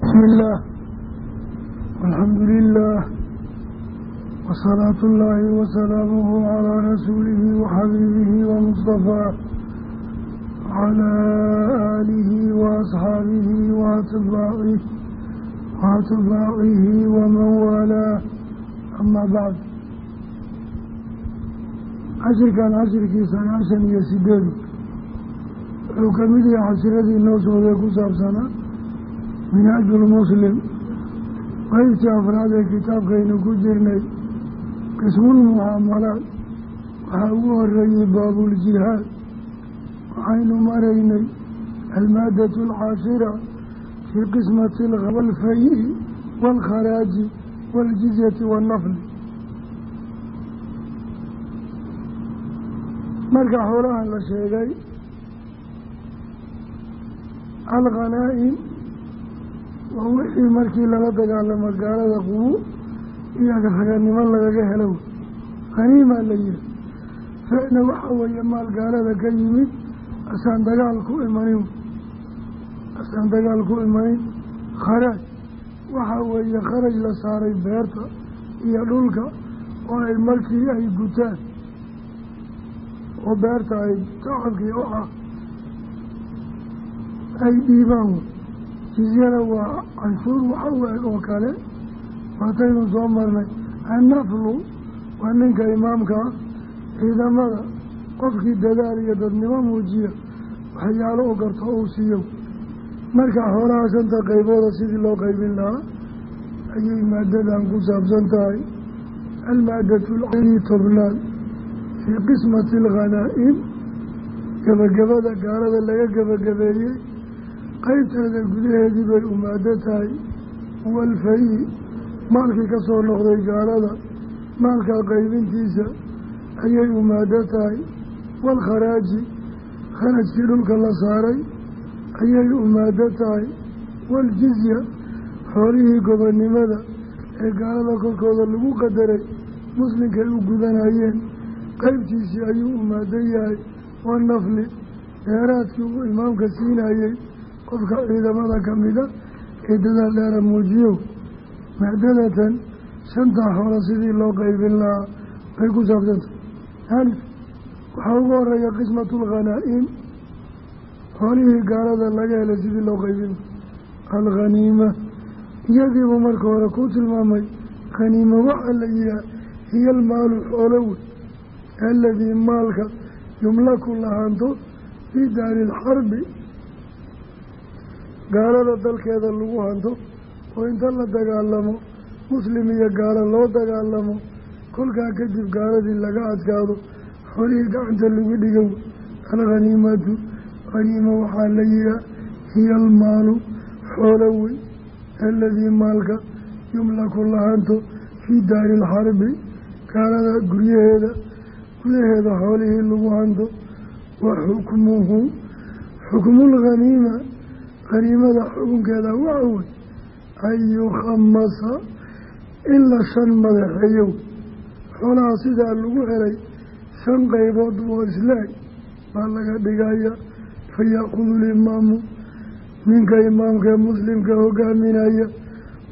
bismi illaah alxamdu lilah wasalaatu ullaahi wasalaamuhu calaa rasuulihi waxabiibihi wamustafaa wacalaa aalihi waasxaabihi waatbaacihi waatbaacihi waman waalaa amaa bacd cashirkan cashirkii sagaashan iyo sideedu wuxuu ka mid yahay cashiradii noo socday ku saabsanaa minhaajulmuslim qeybtii afraad ee kitaabkaynu ku jirnay qismulmucaamalaad waxaa ugu horeeyey baabuljihaad waxaynu maraynay almaadatu alcaashira fii qismati walfayi waalkharaaji waaljizyati waannafli marka xoolahan la sheegay alkhanaa'im waa wixii markii lala dagaalamo gaalada qubu iyo raganimo lagaga helo. Haniimaa la yihi ficna waxaa weeye maal gaalada ka yimid asaan dagaal ku imanin. Asaan dagaal ku imanin. Kharaaj waxaa weeye kharaj la saaray beerta iyo dhulka oo ay markii ay gutaan. Oo beerta ay tacabkii ah. Ay dhiibaan jizyada waa canshuur waxa weeg oo kale waataynu soo marnay. Annaflu waa ninka imaamka ah ciidamada qofkii dadaal iyo dadnimo muujiya waxyaalo u garto uu siiyo. Marka xoolaha shanta qaybooda sidii loo qaybin lahaa ayay maadadan ku saabsan tahay. Almaadatu lcii tobnaad fii qismati alkhanaa'im gabagabada gaalada laga gabagabeeyey qaybteeda gudaheedii bay umaado tahay. Walfayi maalkii ka soo noqday gaalada maalkaa qaybintiisa ayay umaado tahay. Waalkharaaji kharajkii dhulka la saaray ayay umaado tahay. Waaljizya xoolihii gobonnimada ee gaalada korkooda lagu qadaray muslimkay u gudanayeen. Qaybtiisii ayuu umaado yahay. Wanafli dheeraadkii uu imaamka siinayey qofka ciidamada ka mida ee dadaal dheera muujiyo macdadatan shantaa xoolo sidii loo qaybin lahaa bay ku saabsantay alif waxaa ugu horreeya qismatu lkhanaa'im xoolihii gaalada laga helay sidii loo qaybin lahaa. Alkhaniima iyadiibuu marka hore ku tilmaamay khaniima waxaa la yihaha hiya almaalu xoolo wey aladii maalka yumlaku lahaanto fii daari ilxarbi gaalada dalkeeda lagu hanto oo inta la dagaalamo muslim iyo gaalo loo dagaalamo kolkaa kadib gaaladii laga adkaado xolihii gacanta lagu dhigow alkhaniimatu khaniima waxaa la yihaa hiya almaalu xoolo wey aladii maalka yumlaku lahanto fii daari ilxarbi gaalada guryaheeda gudaheeda xoolihii lagu hanto wa xukmuhu xukmulkhaniima qaniimada xukunkeeda waxa wey an yukhamasa in la shan madaxeeyo xoolaha sidaa lagu helay shan qaybood oo islaag baa laga dhigaya fayaakudu limaamu ninka imaamka muslimka hogaaminaya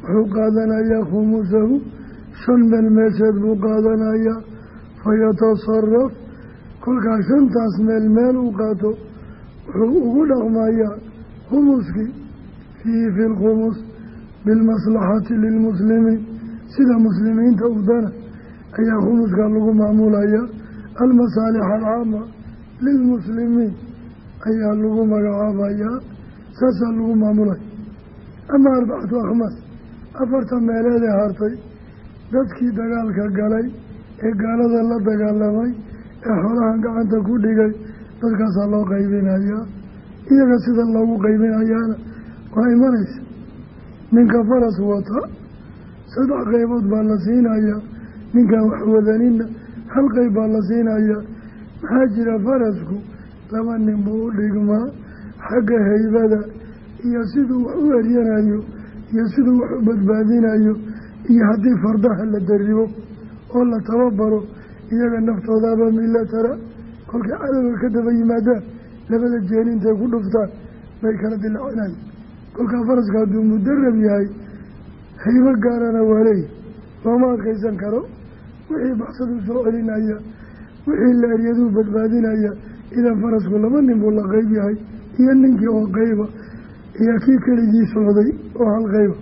wuxuu qaadanayaa khumusahu shan meel meesheed buu qaadanayaa. Fayatasaraf kolkaas shantaas meel meel uu qaato wuxuu ugu dhaqmayaa khumuskii fiihi fi lkhumus bilmaslaxati lilmuslimiin sida muslimiinta udana ayaa khumuska lagu maamulaya. Almasaalix alcaama lilmuslimiin ayaa lagu magacaabayaa saasaa lagu maamulaya. Ama arbacatu akhmaas afarta meeleedee hartay dadkii dagaalka galay ee gaalada la dagaalamay ee xoolahan gacanta ku dhigay dadkaasaa loo qaybinayaa iyaga sida loogu qaybinayaana waa imanaysa. Ninka faras wata saddex qaybood baa la siinayaa ninkan waxwadanina hal qayb baa la siinayaa maxaa jira farasku? Laba nin buu u dhigmaa xagga haybada iyo siduu wax u eryanayo iyo siduu wax u badbaadinayo iyo haddii fardaha la daribo oo la tababaro iyaga naftoodaaba milatara. Kolkay cadowga ka daba yimaadaan labada jeen intay ku dhuftaan bay kala dilacinayan kolkaa faraska hadduu mudarab yahay haybo gaarana waa leeyahy looma adkaysan karo. Wixii baxsaduu soo celinaya wixii la eryaduu badbaadinaya idan farasku laba nin buu la qeyb yahay iyo ninkii oo qeyba iyo kii keligii socday oo hal qeyba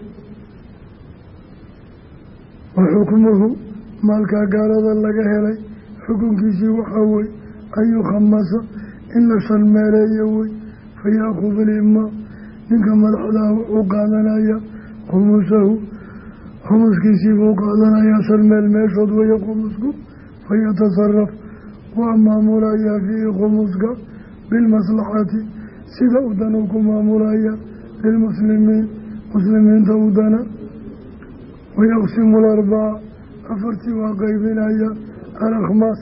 wa xukmuhu maalkaa gaalada laga helay xukunkiisii waxaa wey an yukhamasa in la shalmeeleeyo wey fa yaakudu limaa ninka madaxdaa wuxuu qaadanaya khumusahu khumuskiisii buu qaadanayaa shalmeel meeshood weeye khumusku fayatasaraf waa maamulayaa fiihi khumuska bilmaslaxati sida u dan uu ku maamulaya lilmuslimiin muslimiinta u dana wayaqsimu larbaca afartii waa qeybinaya alakhmaas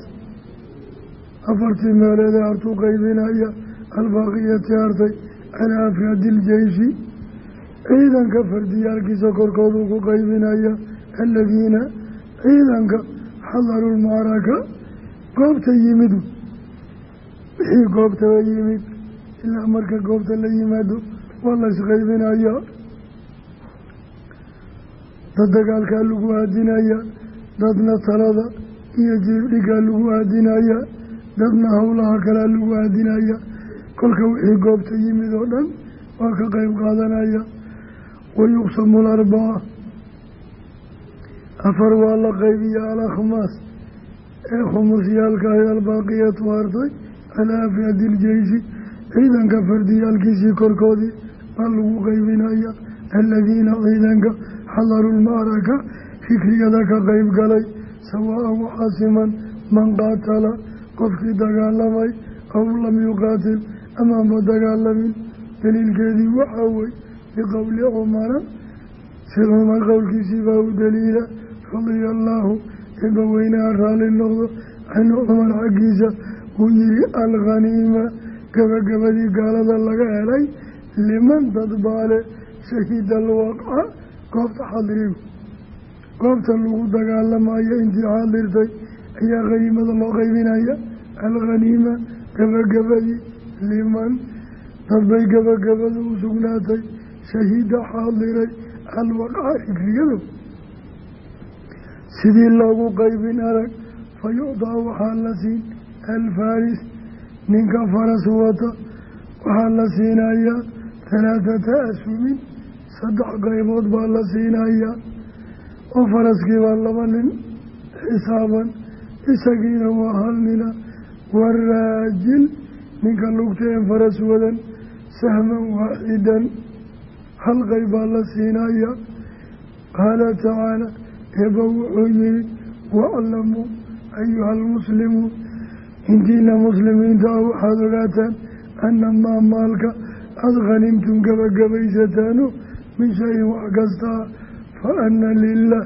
afartii meeleed ee hartuu qeybinaya albaaqiyati hartay calaa afraadi iljeyshi ciidanka fardiyaalkiisa korkooduu ku qeybinaya aladiina ciidanka xadaru lmacaraka goobta yimidu. Wixii goobtaba yimid ilaa marka goobta la yimaado waa la isqeybinayaa dad dagaalkaa lagu aadinaya dadna talada iyo jiibdhigaa lagu aadinaya dadna howlaha kalaa lagu aadinaya. Kolka wixii goobta yimid oo dhan waa ka qeyb qaadanaya. Wayuqsamu larbaca afar waa la qeybiya alakhmaas ee khumusyaalka ahy albaaqiyatu hartay calaa afraadi iljeyshi ciidanka fardiyaalkiisii korkoodii baa lagu qeybinaya aladiina ciidanka xadaru lmaaraka fikriyada ka qeyb galay. Sawaa-an waxaa siman man qaatala qofkii dagaalamay aw lam yuqaatil amaanba dagaalamin? Daliilkeedii waxaa wey biqowli cumara. Si cumar qowlkiisii baa u daliila radia allaahu eeba weynaha raalli noqdo canhu cumar xaggiisa uu yihi alkhaniima gabagabadii gaalada laga helay liman dad baale shahida alwaqca goobta xadrigu goobta lagu dagaalamayo intii xaadirtay ayaa khaniimada loo qeybinaya alkhaniima gabagabadii liman dad bay gabagabada u sugnaatay. Shahida xaadiray alwaqca fikriyadu sidii loogu qeybin arag fa yucdaa waxaa la siin alfaris ninka faras wata waxaa la siinayaa halaathata ashumin saddex qaybood baa la siinayaa. Oo faraskii baa laba nin xisaaban isagiina waa hal nina waraajil ninka lugteen faras wadan sahman waaxidan hal qayb baa la siinayaa. Qaala tacaala eeba wuxuu yihi waclamuu ayuha almuslimuun intiina muslimiinta ah waxaad ogaataan annamaa maalka aada khanimtum gabagabaysataano min shayin wax kastaa fa ana lilah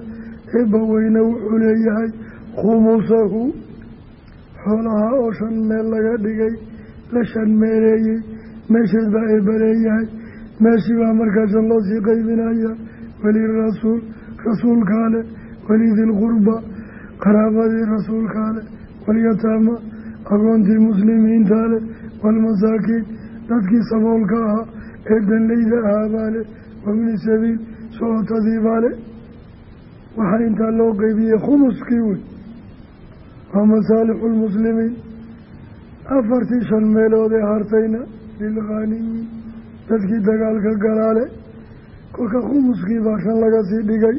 eebba weyne wuxuu leeyahay khumusahu xoolaha oo shan meel laga dhigay la shan meeleeyey meesheed baa eebba leeyahay meeshii baa markaasan loo sii qaybinaya welirasuul rasuulkaa leh welidilqurba qaraabadii rasuulkaa leh walyataama agoontii muslimiintaa leh waalmasaakiin dadkii saboolka ahaa ee danleyda ahaabaa leh wabni sabiil socotadii baa leh waxaa intaa loo qeybiyey khumuskii wey waa masaalixu lmuslimiin afartii shan meelood ee hartayna lilkhaaniyiin dadkii dagaalka galaale kolka khumuskii baa shan laga sii dhigay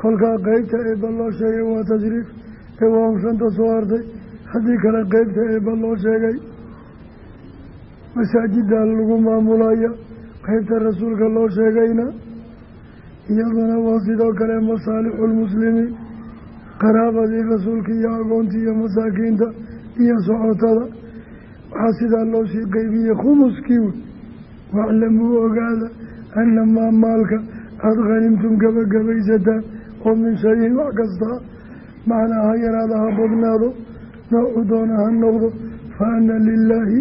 kolkaa qeybta eebba loo sheegay waa tasriif ee waa shanta soo hartay haddii kale qeybta eebba loo sheegay masaajiddaa lagu maamulaya qeybta rasuulka loo sheegayna iyaduna waa sidoo kale masaalixu lmuslimiin qaraabadii rasuulka iyo agoontii iyo masaakiinta iyo socotada waxaa sidaa loo sii qeybiyey khumuskii wey waclamuu ogaada annamaa maalka aada khanimtum gabagabaysataan oo min shayin wax kastaa macnaa ha yaraada ha badnaado noocu doona ha noqdo. Fa ana lilaahi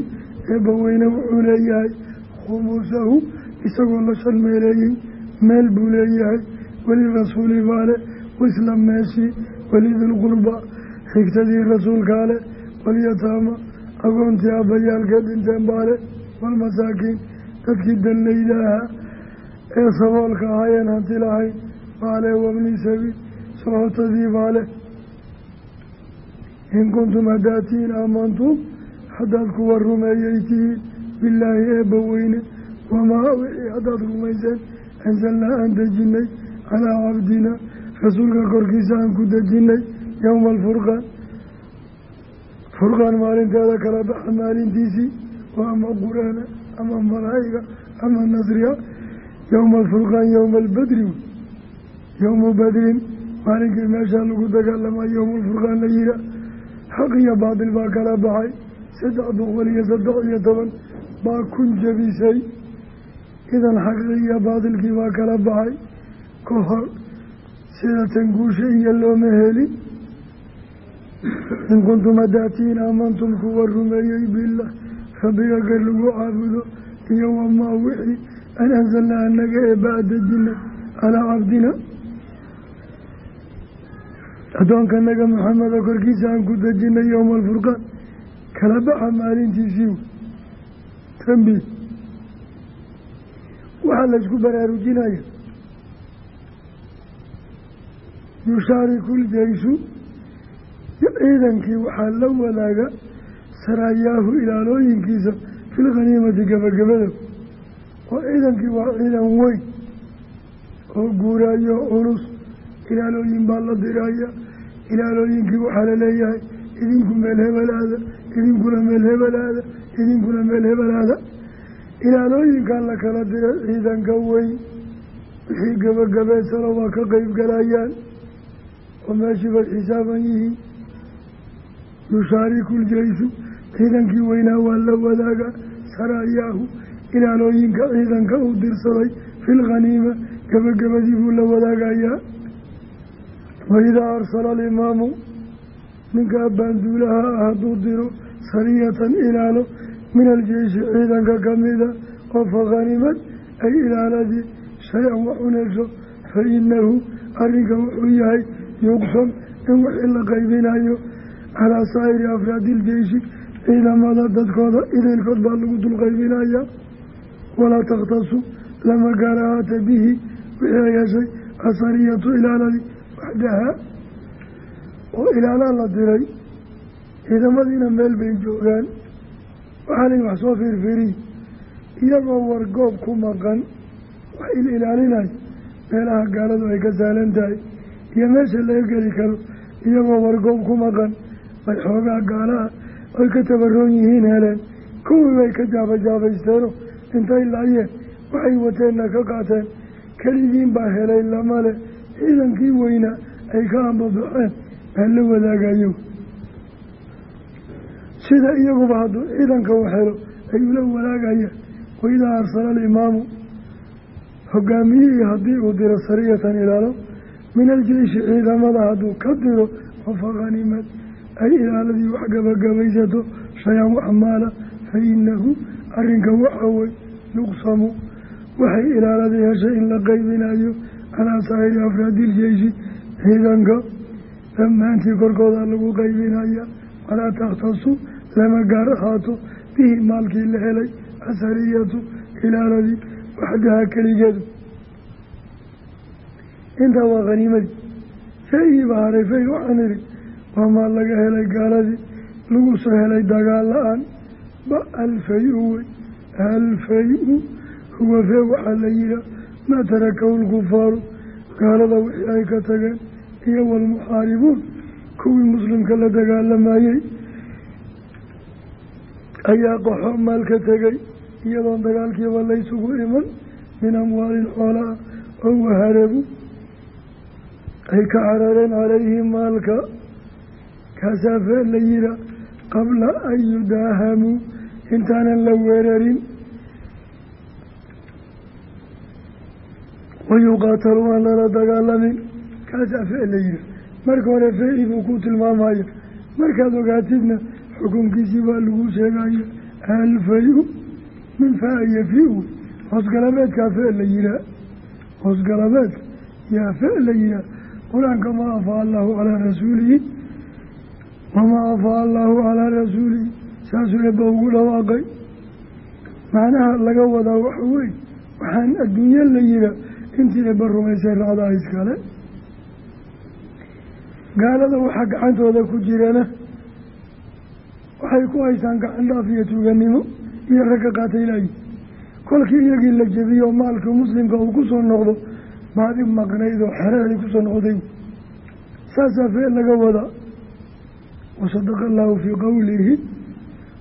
eebba weyne wuxuu leeyahay khumuusahu isagoo la shan meeleeyey meel buu leeyahay. Welirasuuli baale wisla meeshii welidilqurba xigtadii rasuulkaale walyataama agoontii abbayaalka dhinteen baale walmasaakiin dadkii danlayda ahaa ee saboolka ahaayeen hanti lahayn baale wabni sabiil sohotadii baale. In kuntum hadaatiin aamantum haddaad kuwa rumeeyay tihiin bilaahi eebba weyne wamaa wixii haddaad rumayseen anzalnaa aan dejinnay calaa cabdina rasuulka korkiisa aan ku dejinnay yowma alfurqaan furqaan maalinteeda kala baxa maalintiisii waa ama qur'aana ama malaa'iga ama nasriya. Yowma alfurqaan yowma albadri yowmu badrin maalinkii meeshaa lagu dagaalamaa yowma alfurqaan la yihaa xaq iyo baatil baa kala baxay. Saddex boqol iyo saddex iyo toban baa kun jabisay. Idan xaqii iyo baatilkii baa kala baxay. Ka hor sida tanguusha iyo looma helin in kuntum hadaatiin aamantum kuwa rumeeyey bilah rabbiga gar lagu caabudo iyo wamaa wixii an anzalnaa anaga ee baadejina calaa cabdina addoonkanaga maxameda korkiisa aan ku dejinay yowma alfurqaan kala baxa maalintiisii tambi waxaa laysku baraarujinaya yushaariku ljeyshu ciidankii waxaa la wadaaga saraayaahu ilaalooyinkiisa filkhaniimati gabagabada. Oo ciidankii waa ciidan weyn oo guuraayo culus ilaalooyin baa la diraya ilaalooyinkii waxaa la leeyahay idinku meel hebelaada idinkuna meel hebelaada idinkuna meel hebelaada. Ilaalooyinkan la kala diray ciidanka weyn wixii gabagabeysano waa ka qeyb galayaan oo meeshii bay xisaaban yihiin yushaariku ljeyshu ciidankii weynaa waa la wadaaga saraayaahu ilaalooyinka ciidanka uu dirsaday filkhaniima gabagabadii buu la wadaagayaa waidaa arsala alimaamu ninka abbaanduulaha ah hadduu diro sariyatan ilaalo min aljeyshi ciidanka kamida oo fakhanimad ay ilaaladii shay-an wax unayso fa inahu arrinka wuxuu yahay yuqsam in wixii la qaybinayo calaa saa'iri afraadi iljeyshi ciidamada dadkooda idaylkood baa lagu dul qaybinayaa walaa takhtasu lama gaarahaata bihi wixii ay heshay asariyatu ilaaladii waxdahaa oo ilaalaa la diray ciidamadiina meel bay joogaan waxaa layihi wax soo fiirfiiriy iyagoo wargoob ku maqan wax il ilaalinayo meelaha gaaladu ay ka saalan tahay iyo meesha laga geli karo iyagoo wargoob ku maqan bay xoogaa gaalaha ay ka tabaroon yihiin heleen kuwii bay ka jaabajaabaysteeno intay laayeen waxay wateenna ka qaateen. Keligiin baa helay lama leh ciidankii weynaa ay ka ambabaxeen baa la wadaagayo. Sida iyaguba hadduu ciidanka u helo ay ula wadaagayaan waidaa arsala alimaamu hogaamiyihii haddii uu diro sariyatan ilaalo min aljeyshi ciidamada hadduu ka diro wafaqanimad ay ilaaladii wax gabagabaysato shay-an wax maala fa inahu arrinka waxa wey yuqsamu waxay ilaaladii heshay in la qaybinayo calaa saa'iri afraadi iljeyshi ciidanka dhammaantii korkooda lagu qaybinaya walaa takhtasu lama gaar ahaato bihi maalkii la helay asariyatu ilaaladii waxdaha keligeedu intaa waa khaniimadii fay-ii baa haray fay waxaan idhi waa maal laga helay gaaladii lagu soo helay dagaal la'aan. Ba alfay-u wey alfay-u huwa fee waxaa la yihaa maa tarakahu lkufaaru gaalada wixii ay ka tageen iyo walmuxaaribuun kuwii muslimka la dagaalamayey ayaa qaxo maal ka tegay iyadoon dagaalkiiba laysugu iman min amwaalin xoolaa oo waharabu ay ka carareen calayhi maalka kaasaafe la yira qabla an yudaahamuu intaanan la weerarin. Wayuqaatalu aan lala dagaalamin kaasaafe la yira marka hore fee-i buu ku tilmaamaya. Markaad ogaatidna xukunkiisii baa lagu sheegaya alfay-u min faa-iya fi-u hoosgalabeedkaa fe la yihaa hoosgalabeedka yaa fe la yihaa qur'aanka maa afaa allahu calaa rasuulihi wamaa afaa allahu calaa rasuulihi saasuu eebba ugu dhawaaqay macnaha laga wadaa waxa weeye waxaan adduunyo la yihaa intii eeba rumaysay raacdaa iskale gaalada waxaa gacantooda ku jirana waxay ku haysaan gacan dhaaf iyo tuuganimo iyo ragga qaataylaayi kolkii iyagii la jebiyo maalka muslimka uu ku soo noqdo baadi maqnayd oo xereeday ku soo noqday. Saasaa fee laga wadaa wasadaqa allahu fii qowlihi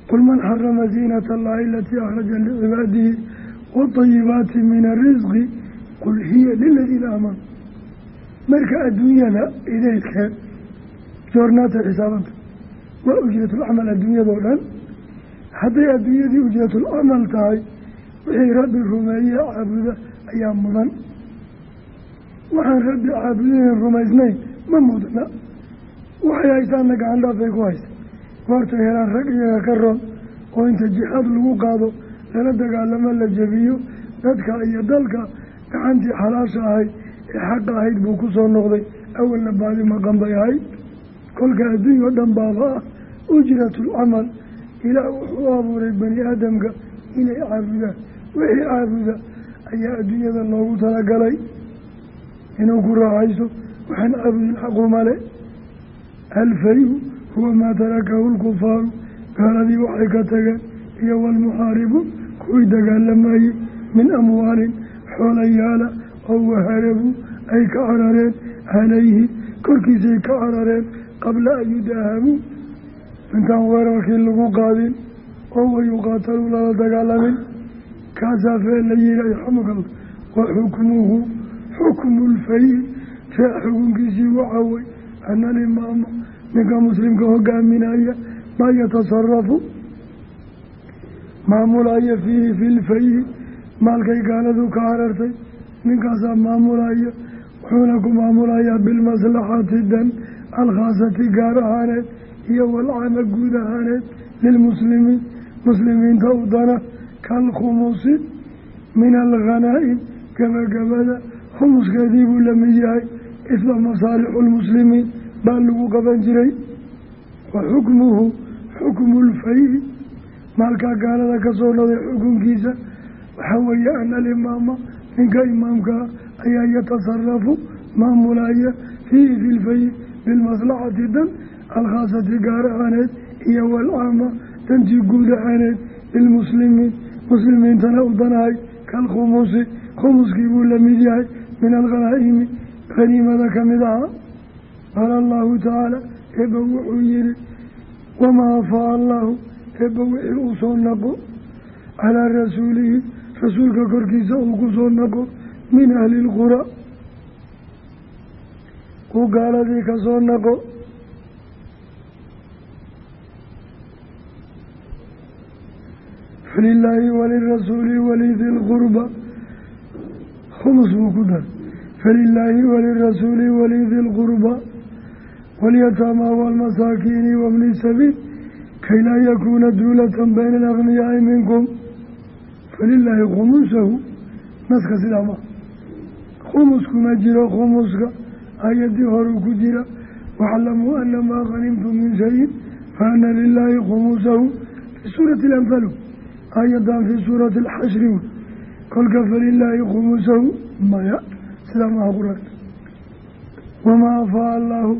qul man xarama ziinata allahi alatii akhraja licibaadihi waطayibaati min arisqi qul hiya liladiina aamanuu marka adduunyada idaydkeed joornaata xisaabanta waa ujratulcamal adduunyadao dhan. Hadday adduunyadii ujratulcamal tahay wixii rabbi rumeeye caabuda ayaa mudan waxaan rabbi caabudayn rumaysnayn ma mudna. Waxay haysaanna gacan dhaafay ku haysa goortay helaan rag iyaga ka roon oo inta jixaad lagu qaado lala dagaalamo la jebiyo dadka iyo dalka gacantii xalaasha ahayd ee xaqa ahayd buu ku soo noqday. Awalna baadi maqan bay ahayd. Kolka adduunya dhan baaba ah ujratulcamal ilaah wuxuu abuuray bani aadamka inay caabudaan. Wixii caabuda ayaa adduunyada loogu talagalay inuu ku raaxayso waxaan caabudin xaqumale alfayu huwa maa tarakahu lkufaaru gaaladii waxay ka tageen iyo walmuxaaribu kuwii dagaalamayey min amwaalin xoolayaala oo waharabu ay ka carareen calayhi korkiisay ka carareen qabla an yudaahamuu intaan weerarkii lagu qaadin oo wayuqaatalu lala dagaalamin kaasaa fee la yihi yarxamukallah wa xukmu lfayi fee xukunkiisii waxawey ana alimaama ninka muslimka hogaaminaya maa yatasarafu maamulaya fiihi fi lfayi maalkay gaaladu ka carartay ninkaasaa maamulaya wuxuuna ku maamulayaa bilmaslaxati dan alkhaasati gaar ahaaneed iyo walcaama guud ahaaneed lilmuslimiin. Muslimiinta u dana kaalkhumusi min alghanaa'im gabagabada khumuskeedii buu la mid yahay isla masaalixu lmuslimiin baa lagu qaban jiray wa xukmuhu xukmu lfayi maalkaa gaalada ka soo noday xukunkiisa waxaa weeye ana alimaama ninka imaamkaa ayaa yatasarafu maamulaya fiihi fi lfayi bilmaslaxati dan alkhaasati gaar ahaaneed iyo walcaama dantii guud ahaaneed lilmuslimiin muslimiintana u danahay kalkhumusi khumuskii la mid yahay min alghanaa'imi haniimada ka mid ahaa qaala allahu tacaala eebba wuxuu yihi wamaa afaa allahu eebba wixii uu soo naqo. Calaa rasuulihi rasuulka korkiisa uu ku soo naqo min ahli lqura uu gaaladii ka soo naqo. Falilaahi walirasuuli walidi lqurba khumus buu ku falilaahi walirasuuli walidi lqurba walyataama waalmasaakiini wabni sabiil kay laa yakuuna duulatan bayna alagniyaai minkum falilaahi khumusahu naska sidaa maa khumuskuma jiro khumuska ayadii horuu ku jira waclamuu ana maa hanimtum min shayin faana lilaahi khumusahu fii suurati alamhalu ayadan fii suurati alxashri kolka falilaahi khumusahu maya sidaa maha qur'aanka wamaa afaa allaahu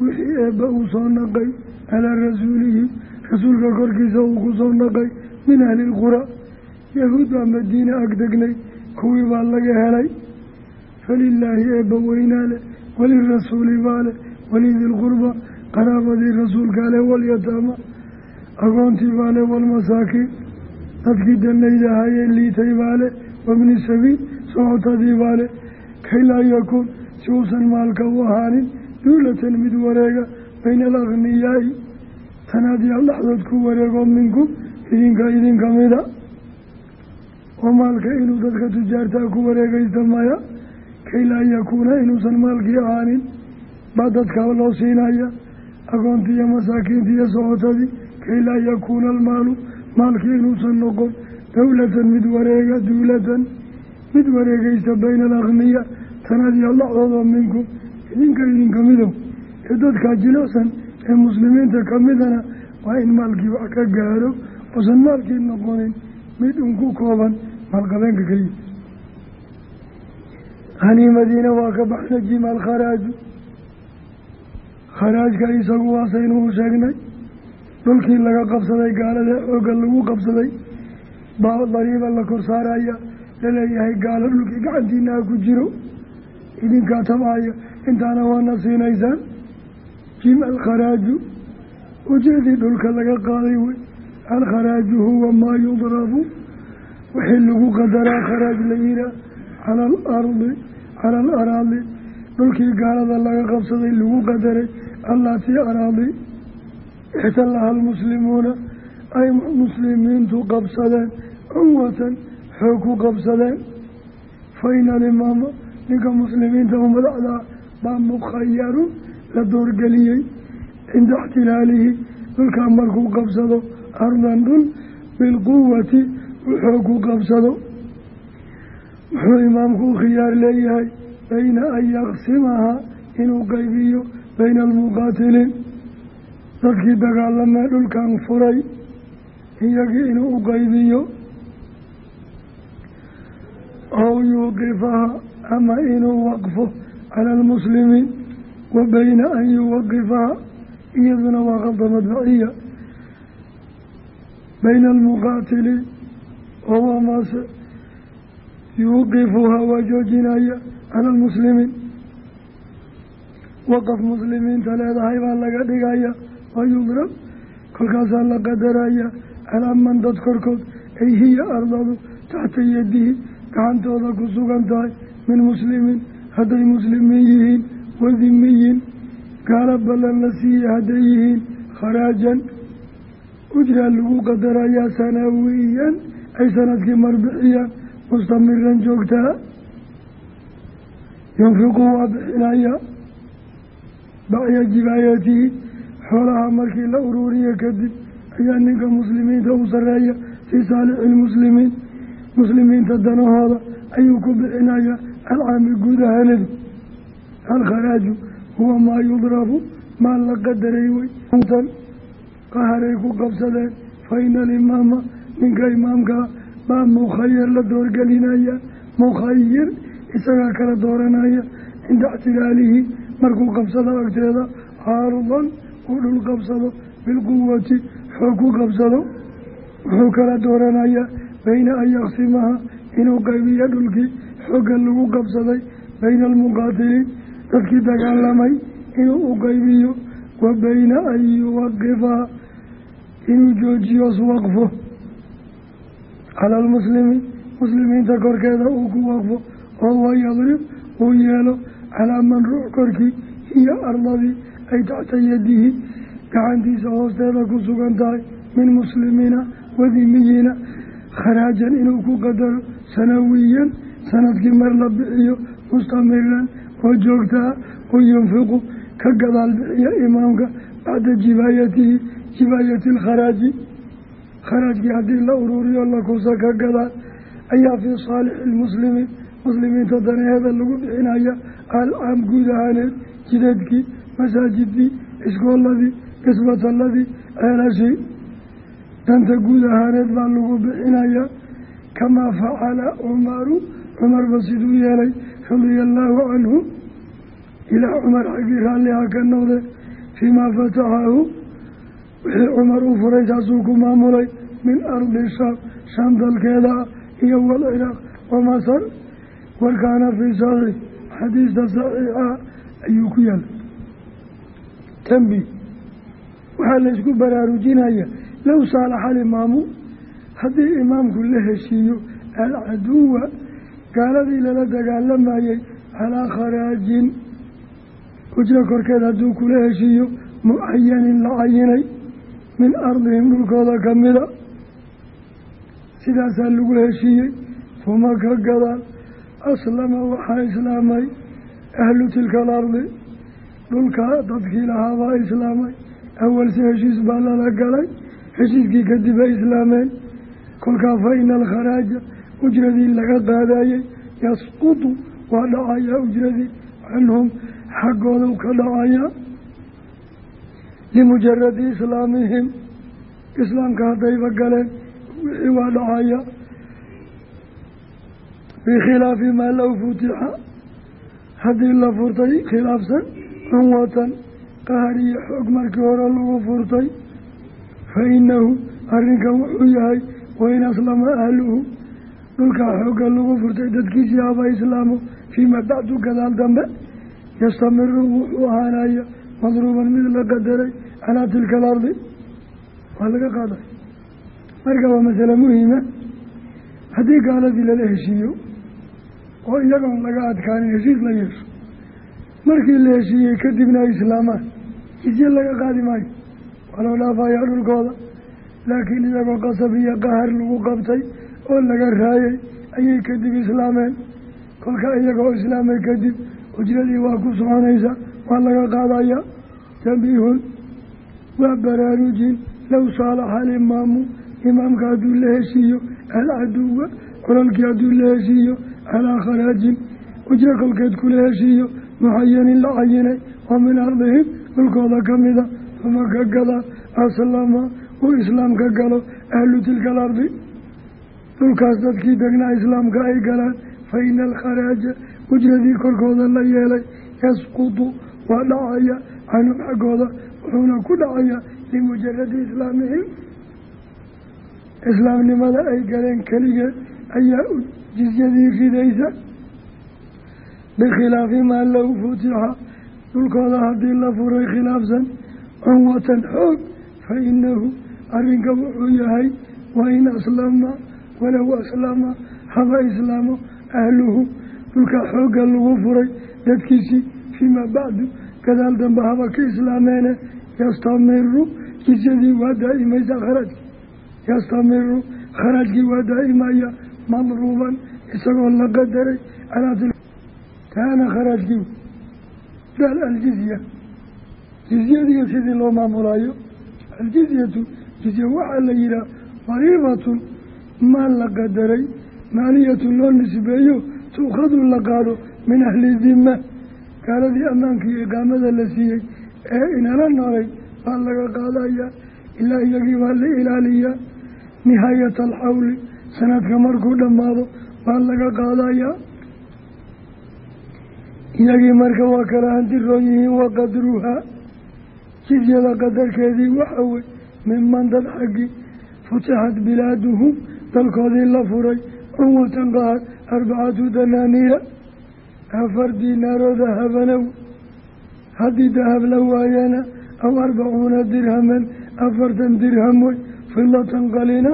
wixii eebba uu soo naqay calaa rasuulihi rasuulka korkiisa uu ku soo naqay min ahli lqura yahuud baa madiine agdegnay kuwii baa laga helay. Falilaahi eebba weynaa leh walirasuuli baa leh walidi lqurba qaraabadii rasuulkaa leh walyataama agoontii baa leh walmasaakiin dadkii danaydahaye liitay baa leh wabni sabiil socotadii kay laa yakuun si uusan maalka u ahaanin duulatan mid wareega bayna alaghniyaa'i tanaadyaal dhexdood ku wareego minkum idinka idinka mida. Oo maalka inuu dadka tujaartaa ku wareegaysta maya kay laa yakuuna inuusan maalkii ahaanin baa dadka loo siinaya agoontii iyo masaakiintii iyo socotadii kay laa yakuuna almaalu maalkii inuusan noqon dowlatan mid wareega duulatan mid wareegaysa bayna alagniya tanadyaal dhexdooda minkum idinka idinka midow ee dadkaa jilicsan ee muslimiinta kamidana waa in maalkii wax ka gaaro oosan maalkii noqonin mid un ku kooban maalqabeenka keliya. Haniimadiina waa ka baxsay jima alkharaaju kharaajka isagu waasaynu u sheegnay. Dhulkii laga qabsaday gaalada xoogga lagu qabsaday baa dariiba la kor saaraya la leeyahay gaalo dhulkii gacantiina ku jiro. Idinkaa tabcaya intaana waana siinaysaan. Jim alkharaaju ujeedii dhulka laga qaaday wey alkharaaju huwa maa yudrabu wixii lagu qadaraa kharaaj la yihaa cala alardi cala alaraadi dhulkii gaalada laga qabsaday lagu qadaray allatii araadi. Ixtalaha almuslimuuna ay muslimiintu qabsadeen cunwatan xoog ku qabsadeen fa ina alimaama ninka muslimiinta u madaxdaa baa mukhayarun la doorgeliyey. Cinda ixtilaalihi dhulkaa markuu qabsado ardan dhul bilquwati u ku qabsado. Wuxuu imaamku u khiyaar leeyahay bayna an yaqsimahaa inuu qaybiyo bayna almuqaatiliin. Dadkii dagaalamee dhulkan furay iyagii inuu u qaybiyo ow yuuqifaha ama inuu waqfo cala almuslimiin wa bayna an yuwaqifaha iyaduna waa qalda madbaciya bayna almuqaatiliin oo wamase yuuqifuhaa waa joojinaya cala almuslimiin waqaf muslimiinta leedahay baa laga dhigaya waa yudrab kolkaasaa la qadaraya calaa man dad korkood ay hiya ardadu taxta yadihi gacantooda ku sugan tahay min muslimiin hadday muslimiin yihiin wadimiyin gaala ballan la siiyey hadday yihiin kharaajan ujraa lagu qadarayaa sanawiyan ay sannadkii marbixiyaan mustamiran joogtaa yunfiqu waa bixinaya bacya jibaayatihi xoolaha markii la uruuriyo kadib ayaa ninka muslimiinta u sareeya fii saalixi lmuslimiin muslimiinta danahooda ayuu ku bixinaya alcaami guud ahaanadu alkharaaju huwa maa yudrabu maa la qadaray wey tan qaharay ku qabsadeen fa ina alimaama ninka imaamkaa baa mukhayar la doorgelinaya. Mukhayir isagaa kala dooranaya. Cinda ictilaalihi markuu qabsado agteeda caarudan uu dhul qabsado bilquwati xoog ku qabsado wuxuu kala dooranayaa bayna an yaqsimaha inuu qaybiyo dhulkii xoogga lagu qabsaday bayna almuqaatiliin. Dadkii dagaalamay inuu u qaybiyo wa bayna an yuwaqifaha inuu joojiyoos waqfo cala almuslimiin muslimiinta korkeeda uu ku waqfo oo wayadrib uu yeelo calaa man ruux korkii hiyo ardadii ay taxta yadihi. Gacantiisa hoosteeda ku sugan tahay min muslimiina wadimiyiina kharaajan inuu ku qadaro sanawiyan sannadkii mar la bixiyo mustamiran oo joogtaa u yunfiqu ka gadaal bixiya imaamka bacda jibaayatihi jibaayati alkharaaji kharaajkii haddii la uruuriyo la kusa ka gadaal ayaa fii saalixi lmuslimiin muslimiinta danaheeda lagu bixinaya alcaam guud ahaaneed jideedkii masaajidii iskooladii isbataladii ceelashii danta guud ahaaneed baa lagu bixinayaa kamaa facala cumaru cumarba siduu yeelay radia allaahu canhu ilaa cumar xaggii raalliha ka noqde fiimaa fataxahu wixii cumar u furay saasuu ku maamulay min ardi shaam shaam dalkeeda ah iyo walciraaq wa masar. Warkaana fii saxiix xadiista saxiixa ayuu ku yaalla tambi waxaa laysku baraarujinaya low saalaxa alimaamu haddii imaamku la heshiiyo alcaduwa gaaladii lala dagaalamayey calaa kharaajin ujro korkeed hadduu kula heshiiyo mucayanin la cayinay min ardihim dhulkooda ka mida sidaasaa lagu heshiiyey fuma ka gadaal aslama waxaa islaamay ahlu tilka alardi dhulka dadkii lahaabaa islaamay awalse heshiis baa lala galay heshiiskii kadib ay islaameen. Kolkaa fa ina alkharaaja ujradii laga qaadayey yasqutu waa dhacayaa ujradii. Canhum xaggoodu ka dhacayaa limujaradi islaamihim islaamka haddayba galeen wixii waa dhacaya. Bikhilaafi maa low futixa haddii la furtay khilaafsan cunwatan qahar iyo xoog markii hore lagu furtay fa inahu arrinkan wuxuu yahay wain aslama ahluhu dhulkaa xoogga lagu furtay dadkiisii haba islaamo fiima bacdu gadaal dambe yastamiru wuxuu ahaanaya madruuban mid la qadaray calaa tilka alardi waa laga qaaday marka waa masale muhiima haddii gaaladii lala heshiiyo oo iyagoon laga adkaanin heshiis la yeesho markii la heshiiyey kadibna ay islaamaan jisye laga qaadi maayo waa loo dhaafayaa dhulkooda. Laakiin iyagoo qasab iyo qahar lagu qabtay oo laga raayay ayay kadib islaameen. Kolka iyagoo islaamay kadib ujradii waa ku soconaysa waa laga qaadaya. Tambiihun waa baraarujin low saalaxa alimaamu imaamka hadduu la heshiiyo alcaduwa colalkii hadduu la heshiiyo calaa kharaajin ujro kolkeed kula heshiiyo muxayanin la cayinay oo min dhulkooda ka uma ka gada aslama uu islaam ka galo ahlu tilka alardi dhulkaas dadkii degnaa islaamka ay galaan fa ina alkharaaja ujradii korkooda la yeelay yasqutu waa dhacaya canhum xaggooda wuxuuna ku dhacaya limujaradi islaamihim islaamnimada ay galeen keligeed ayaa jizyadii ridaysa bikhilaafi maa low futixa dhulkooda haddii la furay khilaafsan cunwatan xoog fa inahu arrinka wuxuu yahay wain aslama walow aslama haba islaamo ahluhu dhulka xoogga lagu furay dadkiisii fiima bacdu gadaal dambe haba ka islaameene yastamiru jisyadii waa daa'imaysa kharajkii yastamiru kharajkii waa daa'imaya madruuban isagoo la qadaray calaa taana kharajkii daal jizyadiiyo sidii loo maamulaayo aljizyatu jizya waxaa la yihaha dariibatun maal la qadaray maaliyatun loo nisbeeyo tuukhadu la qaado min ahli dima gaaladii ammaankii iqaamada la siiyey ee inala noolay baa laga qaadaya ilaa iyagii baa la ilaaliyaa. Nihaayata alxawli sanadka markuu dhammaado baa laga qaadayaa iyagii marka waa kala hantiroon yihiin wa qadruhaa jizyada qadarkeedii waxa wey minman dad xaggii futixat bilaaduhum dalkoodii la furay cunwatan qaar arbacatu danaaniira afar diinaaroo dahabanow haddii dahab la waayana aw arbacuuna dirhaman afartan dirham wey fidatan qalina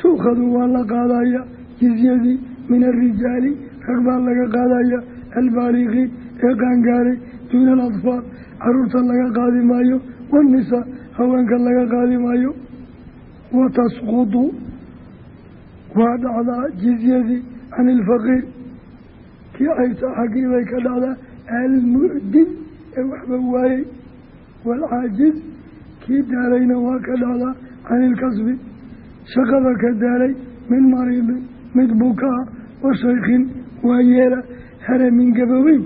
tuukhadu waa la qaadaya jizyadii min arijaali rag baa laga qaadaya albaaliqiin ee qaangaaray duuna aladfaal carruurta laga qaadi maayo wanisaa haweenka laga qaadi maayo. Wa tasqudu waa dhacdaa jizyadii can ilfaqiir kii ayta xaggii bay ka dhacdaa almu'din ee waxba waayey. Waalcaajiz kii daalayna waa ka dhacdaa can ilkasbi shaqada ka daalay min mariidin mid bukaa wa shaykhin waa yeela haramin gaboweyn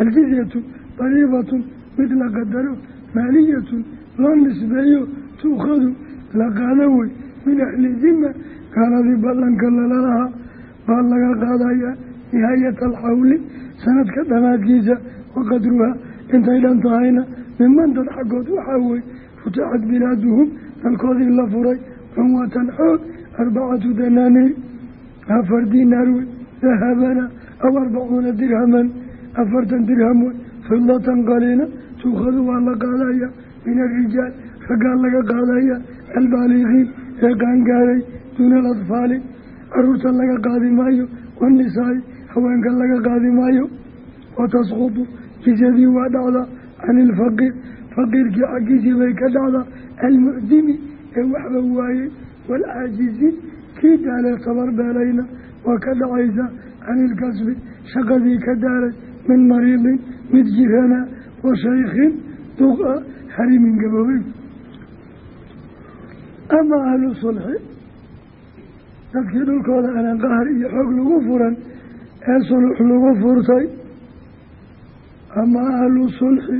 aljizyatu dariibatun mid la qadaro maaliyatun loo nisbeeyo tuukhadu la qaado wey min ahli dima gaaladii ballanka lalalahaa baa laga qaadayaa nihaayata alxawli sanadka dhamaadkiisa waqadruha intay dhan tahayna miman dad xaggood waxaa wey futixat bilaaduhum dalkoodii la furay cunwatan xoog arbacatu danaaniir afar diinaar wey dahabana aw arbacuuna dirhaman afartan dirham wey fidlatan qaliina tuukhadu waa la qaadaya min arijaal raggaa laga qaadaya albaaliqiin ee qaangaaray duuna aladfaali carruurta laga qaadi maayo wanisaai haweenka laga qaadi maayo watasqutu jisyadii waa dhacdaa can ilfaqiir faqiirkii xaggiisii bay ka dhacdaa almucdimi ee waxba waayey waalcaajizi kii daalee tabar beelayna waa ka dhacaysa can ilkasbi shaqadii ka daalay min mariidin mid jirana wa shaykhin duqa harimin gaboobey ama ahlu sulxi dadkii dhulkooda aanan qahar iyo xoog lagu furan ee sulux lagu furtay ama ahlu sulxi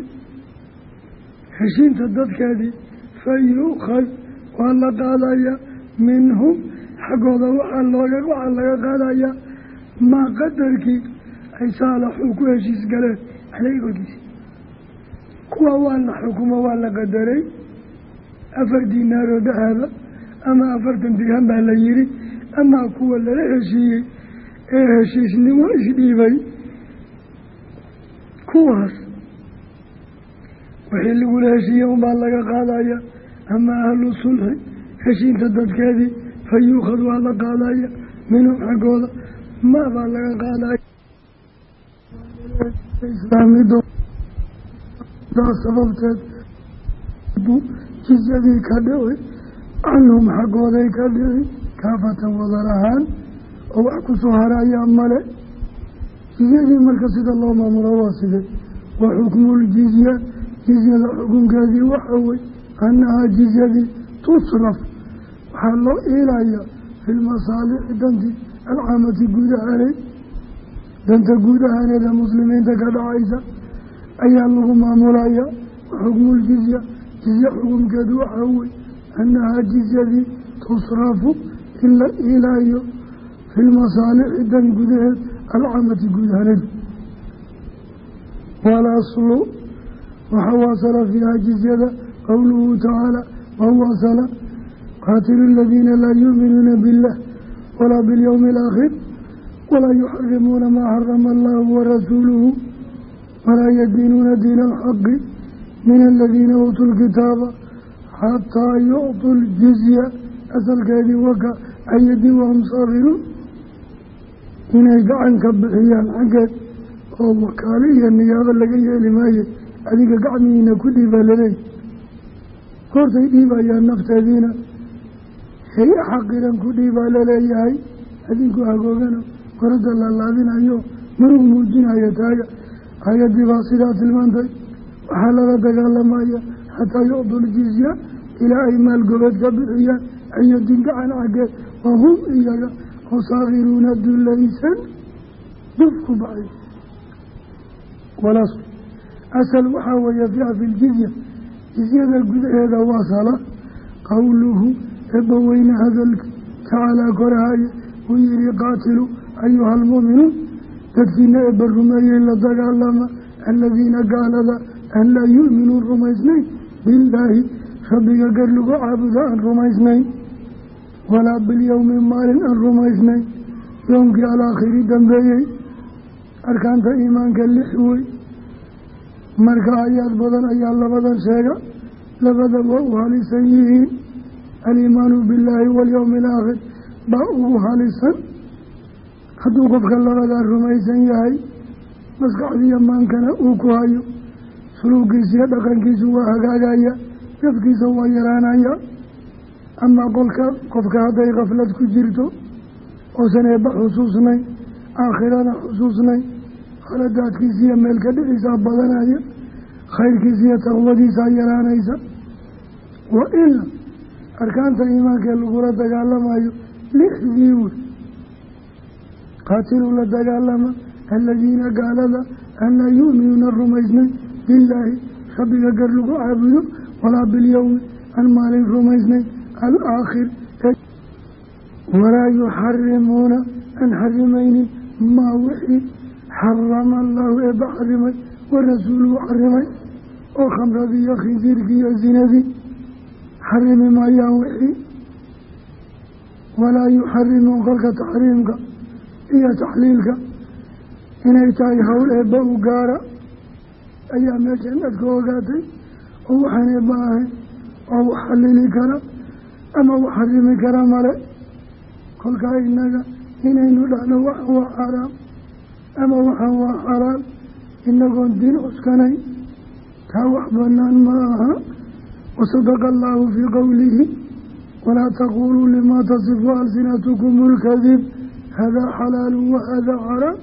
heshiinta dadkeedii fa yuukhad waa la qaadayaa minhum xaggooda waxaa laga qaadayaa maa qadarkii ay saalaxuu ku heshiis galeen korkiisa kuwa waa la xukumo waa la qadaray. Afar dinaaroo dahaba ama afartan dirham baa la yihi amaa kuwa lala heshiiyey ee heshiisnimo isdhiibay kuwaas wixii lagula heshiiyey unbaa laga qaadaya. Ama ahlu sulxi heshiinta dadkeedii fa yuukhad waa la qaadaya. Minhum xaggooda ma baa laga qaadaya islaamido sababteed jizyadii ka dhici canhum xaggooday ka dhici kaafatan wadar ahaan oo wax ku soo harayaa male. Jizyadii marka sida loo maamulo waa sidee wa xukmuuljizya jizyada xukunkeedii waxa wey annahaa jizyadii tusraf. Waxaa loo iilayaa fi lmasaalixi dantii alcaamati guud ahaaneed danta guud ahaaneed ee muslimiinta ka dhacaysa ayaa lagu maamulaya wa xukmuuljizya jizye xukunkeedu waxaa wey annahaa jizyadii tusrafu in la iilaayo fi lmasaalixi dan gudaheed alcaamati guud ahaaneed walaslu waxaa waasala fiiha jizyada qowluhu tacaala wawasala qaatilu aladiina laa yuuminuuna billah walaa bilyowmi alaakhir walaa yuxarimuuna maa xarama allahu warasuuluhu walaa yadiinuuna diina alxaqi min aladiina uutuu lkitaaba xataa yucطuu ljizya asalkeedii waka ayadin wahum saakiruun inay gacan ka bixiyaan xaggeed oo wakaalo iyo niyaabo laga yeeli maaye adiga gacmihiina ku dhiibaa laleey goortay dhiibayaan nafteediina hay xaqiran ku dhiibaa la leeyahay adinku hagoogano korada laalaadinayo murug muujinaya taaga hay'adii baa sidaa tilmaantay waxaa lala dagaalamaya xataa yucdul jizya ilaa ay maal gobeed ka bixiyaan ayadin gacan xaggeed waa hum iyaga oo saakiruuna dulaysan duf ku baxay walas asal waxaa weeye fiiha fi ljizya jizyada gudaheeda wasala qowluhu eebbaweyne hadalki tacaalaa korahaye uu yihi qaatilu ayuha almu'minuun dadkiina eebba rumeeyey la dagaalama aladiina gaalada an laa yu'minuun rumaysnayn billaahi rabbiga gar lagu caabudo aan rumaysnayn walaa bilyowmi maalin aan rumaysnayn yoomkii alaakhiri dambeeyey arkaanta iimaanka lix wey marka ayaad badan ayaa labadan sheega labada waa u halisan yihiin aliimaanu billaahi walyowmi alaakhir baa ugu halisan hadduu qofka labadaa rumaysan yahay maskaxdiiyo maankana uu ku hayo. Suluugiisiyo dhaqankiisu waa hagaagaya gafkiisa waa yaraanaya amaa qolka qofka hadday kaflad ku jirto oosan eebba xusuusnayn aakhirana xusuusnayn khaladaadkiisiiyo meelka dhiciisaa badanaya khayrkiisiiyo taqwadiisaa yaraanaysa. Wa ila arkaanta iimaankaee lagula dagaalamayo lixdii wey qaatilu la dagaalama aladiina gaalada an laa yu'minuuna rumaysnay billaahi rabbiga gar lagu caabudo walaa bilyowmi aan maalin rumaysnay alaakhir walaa yuxarimuuna aan xarimaynin maa wixii xarama allahu eebba xarimay warasuuluhu xarimay oo khamradii iyo khinsiirkii iyo zinadii xarimi maayaan wixii walaa yuxarimuun kolka taxriimka iyo taxliilka. Inay tahay howl eebba u gaara. Ayaa meeshan dadka ogaatay oo waxaan eebba ahayn oo wax xalili kara ama wax xarimi kara male. Kolkaa innaga inaynu dhahno waxan waa xaaraam ama waxaan waa xalaal inagoon diin cuskanayn. Taa wax banaan ma aha. Wasadaqa allaahu fii qowlihi walaa taquuluu limaa tasifu alsinatukum اlkadib hadaa xalaalu wahadaa xaraam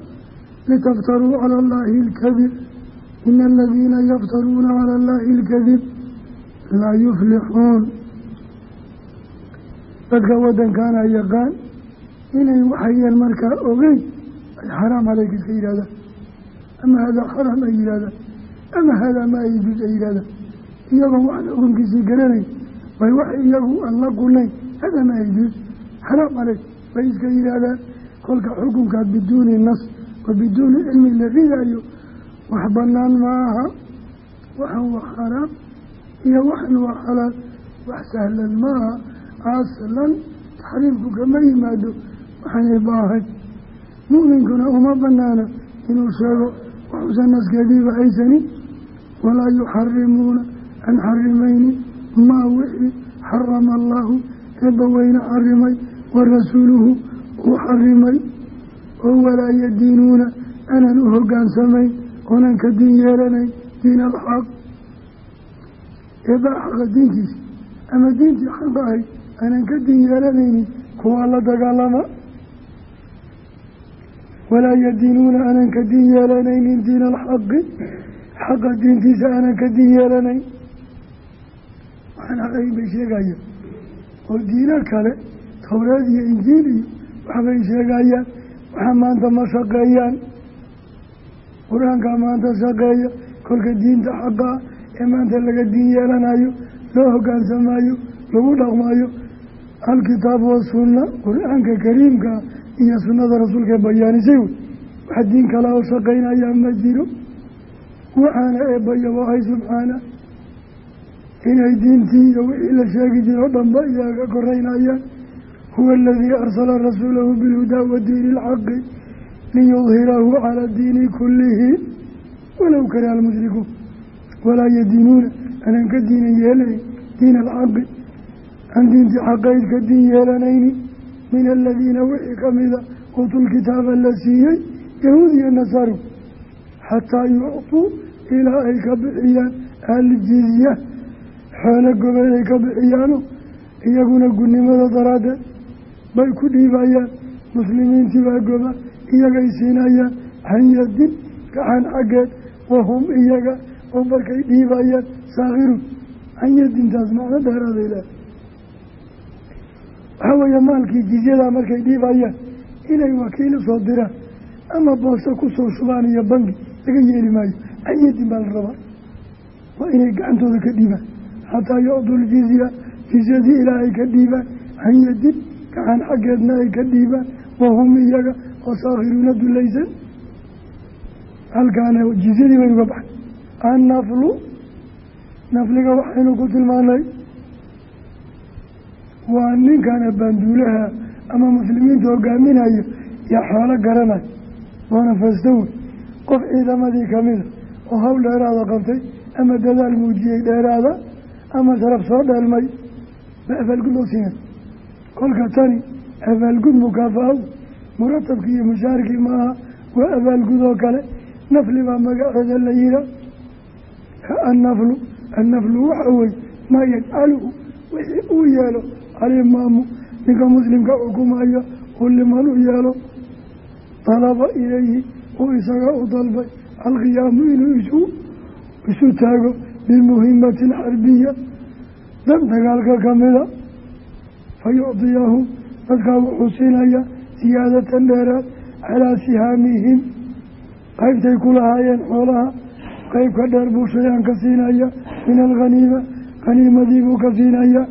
litaftaruu cala allahi اlkadib ina aladiina yaftaruuna cala allahi اlkadib laa yuflixuun dadka waddankaana yaqaan inay waxayeen markaa ogeyn ay xaraam haleyka iska yidhahdaan ama hadaa xaraam ay yidhahdaan ama hadaa ma ayjuus ay yidhahdaan iyagoon waxna ogonkiisii garanayn way wax iyagu aan la gunayn hada ma yajuus xaraam aley bay iska yidhaahdaan kolka xukunkaa biduuni nas wa biduuni cilmi la ridayo wax banaan maaha waxan waa xaraam iyo waxan waa xalaal wax sahlan maaha aslan taxriimku kama yimaado waxaanay baahay. Mu'minkuna uma banaana inuu sheego waxuusan naskeediiba haysanin walaa yuxarimuuna an xarimayni maa wixii xarama allaahu eebba weyne xarimay wa rasuuluhu uu xarimay oo walaa yadiinuuna aanan u hogaansamayn oonan ka diin yeelanayn diin alxaq eebba xaqa diintiisa ama diintii xaqa ahayd aanan ka diin yeelanaynin kuwaa la dagaalama walaa yadiinuuna aanan ka diin yeelanaynin diin alxaqi xaqa diintiisa aanan ka diin yeelanayn waxaan xaqayn bay iyo waxbay sheegayaan waxa maanta ma shaqeeyaan. Qur'aankaa maanta shaqeeya kolka diinta xaqaa ee maanta laga diin yeelanayo loo hogaansamaayo lagu dhaqmayo. Alkitaab wasunna qur'aanka kariimkaa iyo sunnada rasuulka bayaanisay wey wax diin kale oo shaqaynayaa ma jiro. Waxaana eebaya wahay subxaana inay diintii iyo wixii la sheegi jiro dhanba iyaga koreynayaan huwa aladii arsala rasuulahu bilhudaa wa diini ilxaqi liyudhirahu cala diini kullihi walow kariha almushrikuun walaa yadiinuuna aanan ka diinan yeelanayn diina alxaqi aan diintii xaqayd ka diin yeelanayni min aladiina wixii kamida uutulkitaaba la siiyey yahuud iyo nasaru xataa yuctuu ilaa ay ka bixiyaan aljizya xoolo gobeed ay ka bay ku dhiibayaan muslimiintii baa goba iyagay siinayaan hanyadin gacan xaggeed wahum iyaga oo markay dhiibayaan saakhiruun hanyadintaas macno dheeraaday leehay waxaa weeye maalkii jizyadaa markay dhiibayaan inay wakiil u soo diraan ama booso ku soo shubaan iyo bangi laga yeeli maayo hanyadin baa la rabaa. Waa inay gacantooda ka dhiibaan. Xataa yucdu ljizya jizyadii ilaa ay ka dhiibaan hanyadin gacan xaggeedna ay ka dhiibaan wahum iyaga oo saakhiruuna dulaysan. Halkaana jizyadii baynu ka baxay annaflu nafliga waxaynu ku tilmaanay waa ninkana baanduulaha ama muslimiinta hogaaminaya yaa xoolo garanay waana fastowe. Qof ciidamadii kamida oo hawl dheeraada qabtay ama dadaal muujiyey dheeraada ama sharaf soo dheelmay siinay kolka tani abaalgud mukaafa-ow muratabkii iyo mushaarkii maaha waa abaalgud oo kale. Nafli baa magaceeda la yihaa annaflu annaflu waxa weye maa yajcaluhu wixii uu yeelo alimaamu ninka muslimka xukumaya uu liman u yeelo dalaba ilayhi uu isaga u dalbay. Alqiyaamu inuu isu isu taago bimuhimatin xarbiya dan dagaalka kamida fa yucdiyahu dadkaa wuxuu siinaya siyaadatan dheeraad calaa sihaamihim qeybtay ku lahaayeen xoolaha qeyb ka dheer buu shayaan ka siinaya min alghaniima haniimadii buu ka siinaya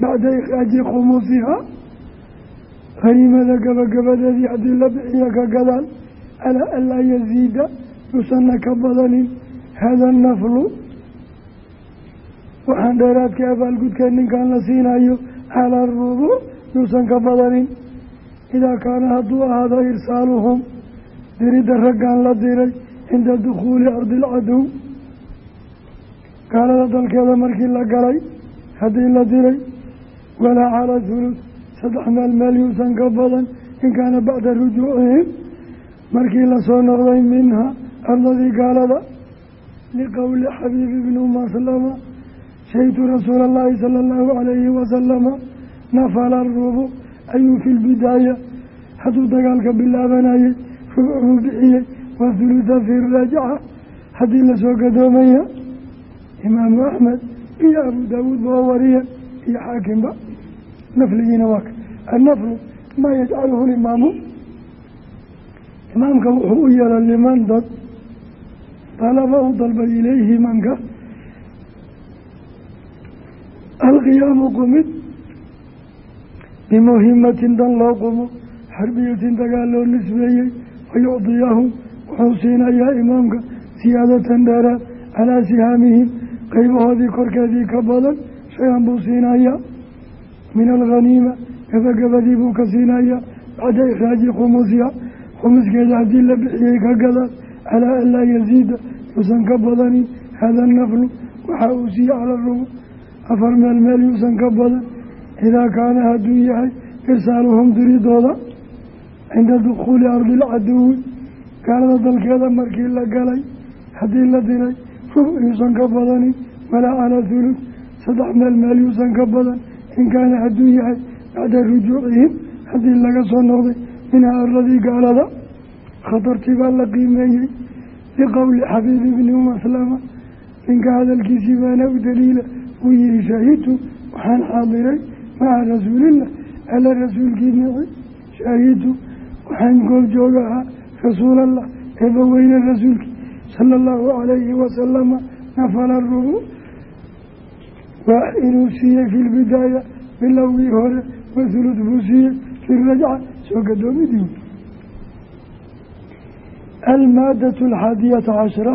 bacda ikhraaji khumuusiha haniimada gabagabadeedii haddii la bixiyo ka gadaan alaa anlaa yaziida yuusanna ka badanin hada naflu waxaan dheeraadka abaalgudka ninkan la siinayo calaa rubuuc yuusan ka badanin idaa kaana hadduu ahaado irsaaluhum diridda raggan la diray cinda dukhuuli ardi ilcadow gaalada dalkeeda markii la galay haddii la diray walaa calaa thuluth saddex meel meel yuusan ka badan in kaana bacda rujuucihim markii la soo noqday minha ardadii gaalada liqowli xabiibi bni maslama shahidtu rasuula allahi sala allahu calayhi wasalama nafala rubu ayuu fi lbidaaya hadduu dagaalka bilaabanayay rubucuu bixiyey wa thulutha fi rajaca haddii la soo gadoomaya imaamu axmed iyo abu daawuud ba oo wariya iyo xaakimba nafligiina waa ka annaflu maa yajcaluhu limaamu imaamka wuxuu u yeela liman dad dalaba u dalbay ilayhi imaamka alqiyaamu qumid bimuhimatin dan loo qumo xarbiyatin dagaal loo nisbeeyey fayucdiyahum wuxuu siinayaa imaamka siyaadatan dheeraad calaa sihaamihim qeybahoodii korkeedii ka badan shay-an buu siinayaa. Min alghaniima gabagabadii buu ka siinayaa. Bacda ikhraaji khumusiha khumuskeeda haddii la bixiyey ka gadaal calaa an laa yasiida yuusan ka badanin hada naflu waxa uu siiye cala rubu afar meel meel yuusan ka badan. Idaa kaana hadduu yahay irsaaluhum diridooda cinda dukhuuli ardi lcaduwi. Gaalada dalkeeda markii la galay haddii la diray rub yuusan ka badanin walaa calaa thuluth saddex meel meel yuusan ka badan. In kaana hadduu yahay bacda rujuucihim haddii laga soo noqday minhaa arladii gaalada. Khatartii baa la qiimeeyey. Liqowli xabiib ibni umaslama ninka hadalkiisii baana u uu yihi shahidtu waxaan xaadiray maca rasuulillah alla rasuulkii mici shahidtu waxaan goobjooga ahaa rasuulallah eebaweyne rasuulkii sala allahu calayhi wasalama nafala rubu waa inuu siiyey fi lbidaaya bilowgii hore wathuluth buu siiyey fi rajca soo gadoomidii almaadatu alxaadiyata cashra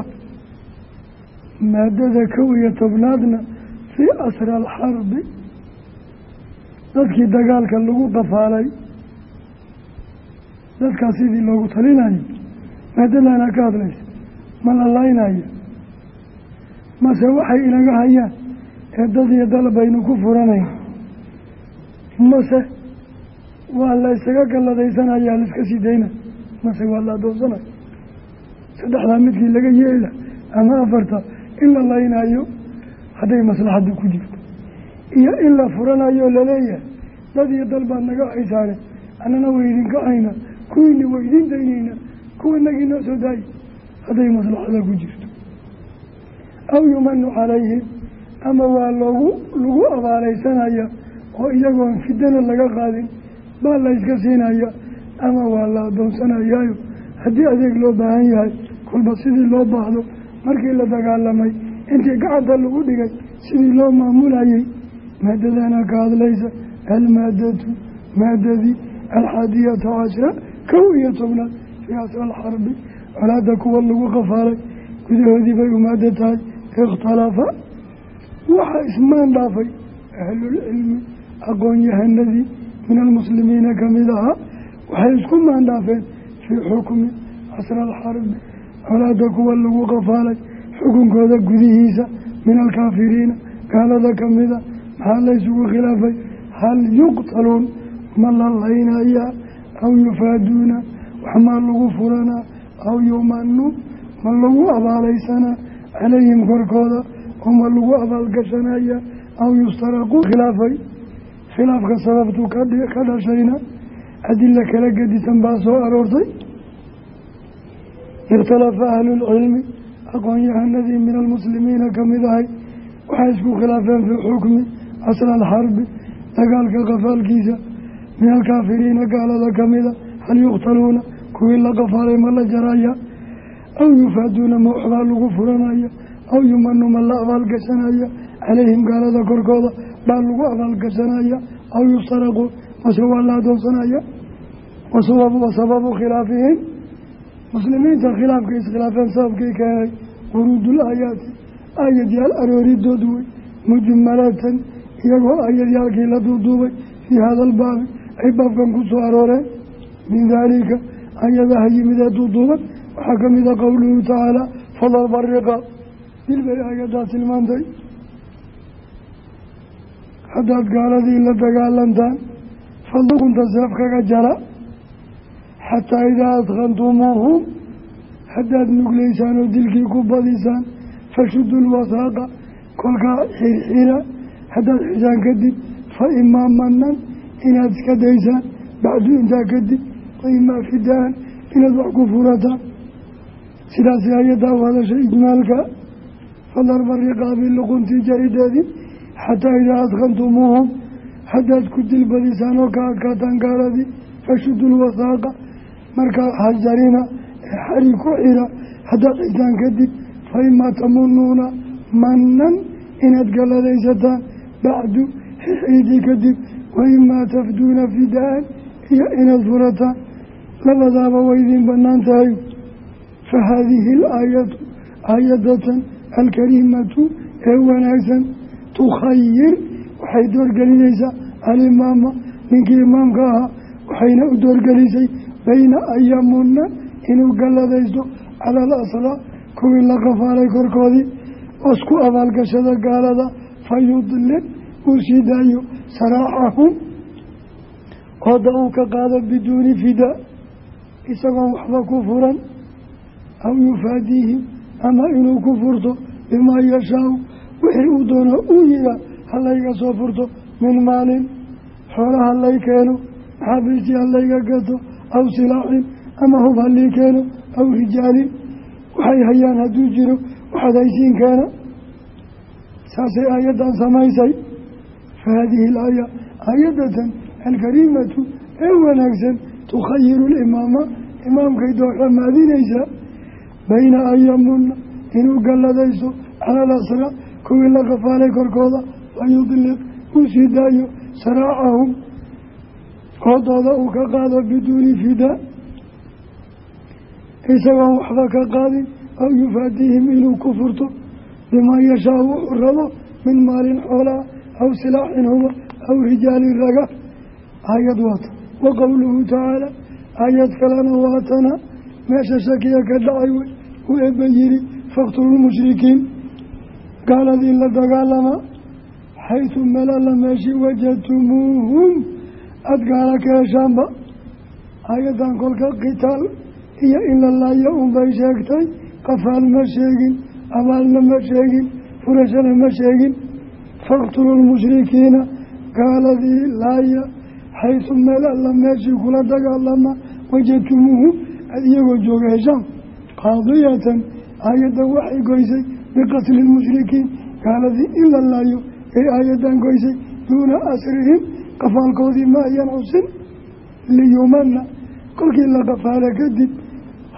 maadada kow iyo fii asra alxarbi dadkii dagaalka lagu qafaalay dadkaas sidii loogu talinayo maadadaana ka hadlaysa ma la laynayo mase waxay inaga hayaan ee dad iyo dal baynu ku furanayn mase waa la ysaga galladaysanaya laiska sii dayna mase waa la adoonsanaya saddexdaa midkii laga yeela ama afarta in la laynayo hadday maslaxaddu ku jirto. Iyo in la furanayo la leeyahay dad iyo dal baad naga haysaane annana waydinka hayna kuwiina waydiin daynayna kuwanagii noo soo daayi hadday maslaxada ku jirto. Aw yumanu calayhim ama waa loogu lagu abaalaysanaya oo iyagoon fidana laga qaadin baa la yska siinaya ama waa la adoonsanayaayo haddii adeeg loo baahan yahay kolba sidii loo baahdo markii la dagaalamay intii gacanta lagu dhigay sidii loo maamulayay maadadana ka hadlaysa almaadatu maadadii alxaadiyata cashra kow iyo tobnaad fii asra alxarbi colaada kuwa lagu qafaalay gudahoodii bay umaada tahay ikhtalafa waxaa ismaan dhaafay ahlulcilmi aqoon-yahanadii min almuslimiina ka mid ahaa waxay isku maandhaafeen fii xukmi casra alxarbi colaada kuwa lagu qafaalay xukunkooda gudihiisa min alkaafiriina gaalada kamida maxaa laysugu khilaafay? Hal yuqtaluun ma la laynayaa aw yufaaduuna waxmaa lagu furanaa aw yumanu ma lagu abaalaysanaa calayhim korkooda oo ma lagu abaalgashanaya aw yustaraqu. Khilaafay khilaafka sababtu ka dhashayna adila kala gedisan baa soo aroortay. Ikhtalafa ahlulcilmi aqoon-yahanadii min almuslimiina ka mid ahay. Waxay isku khilaafeen fii xukmi casra alxarbi dagaalka qafaalkiisa. Min alkaafiriina gaalada kamida hal yukhtaluuna kuwii la qafaalay ma la jaraya aw yufaaduuna ma waxbaa lagu furanaya. Aw yumanu ma la abaalgashanaya calayhim gaalada korkooda baa lagu abaalgashanaya aw yustaraqu mase waa la adoonsanaya. Wa sababu khilaafihim muslimiinta khilaafka iskhilaafeen sababkii keenay wuruudul aayaati aayadyaal arooridood wey mujmalatan iyagoo aayadyaalkii la duuduubay fii hada albaabi ay baabkan ku soo arooreen. Min daalika ayadaha yimid ee duuduuban waxaa ka mida qowluhu tacaala fadarba riqaab dil bay aayaddaa tilmaantay. Haddaad gaaladii la dagaalantaan fadukunta seef kaga jara xataa idaa adkantumuuhum haddaad nuglaysaan oo dilkii ku badisaan fashudu lwasaaqa kolkaa xirxira haddaad xisaan kadib fa imaa manan inaad iska daysaan bacdu intaa kadib wa imaa fidaan inaad wax ku furataan sidaasi ayadaa u hadashay ijmaalka fadarba riqaabi luquntii jarideedii xataa idaa adkantumuuhum haddaad ku dilbadisaan oo ka adkaataan gaaladii fashudu lwasaaqa markaa hajarina ee xari ku xira haddaad xisaan kadib fa imaa tamunuuna manan inaad galladaysataan bacdu ciidii kadib waimaa tafduuna fidaan iyo inaad furataan labadaaba waydiin bannaan tahay. Fa haadihi alaayatu aayadatan alkariimatu ee wanaagsan. Tukhayir waxay doorgelinaysaa alimaama. Ninkii imaamka ahaa waxayna u doorgelisay bayna an yamuna inuu galladaysto cala al asraa kuwii la qafaalay korkoodii osku abaalgashada gaalada fa yudliq uu sii daayo saraaxahum ooda uu ka qaado biduuni fidaa isagoon waxba ku furan aw yufaadiihim ama inuu ku furto bimaa yashaau wixii uu doono uu yihaa halayga soo furto min maalin xoola halay keeno maxaabiistii halayga gato aw silaaxin ama hub halii keeno aw rijaalin waxay hayaan hadduu jiro waxaad haysiin keena saasay aayaddan samaysay fa haadihi alaaya aayadatan alkariimatu ee wanaagsan tukhayiru limaama imaamkay dooxa maadinaysaa bayna an yamuna inuu galladayso cala alasra kuwii la qafaalay korkooda wayudliq uu sii daayo saraacahum koodooda uu ka qaado biduuni fidaa isagoon waxba ka qaadin aw yufaadihim inuu ku furto bimaa yashaa wuxuu rabo min maalin xoolaa aw silaaxin huba aw rijaalin raga. Aayad waata wa qowluhu tacaala aayad kalena waatana meesha shakiya ka dhacay wey uu eebba yidhi faqtulu lmushrikiin gaaladii la dagaalama xaytu alla meeshii wajadtumuuhum aada gaala ka heshaanba aayaddan kolka qitaal iyo in la laayo unbay sheegtay qafaal ma sheegin abaalna ma sheegin furashana ma sheegin. Faqtulu lmushrikiina gaaladii laaya xaysu meel alla meeshii kula dagaalama wajadtumuuhum aada iyagoo jooga heshaan qaadiyatan aayaddan waxay goysay biqatli lmushrikiin gaaladii in la laayo ay aayaddan goysay duuna asrihim qafaalkoodii ma ayan xusin liyumana kolkii la qafaalo kadib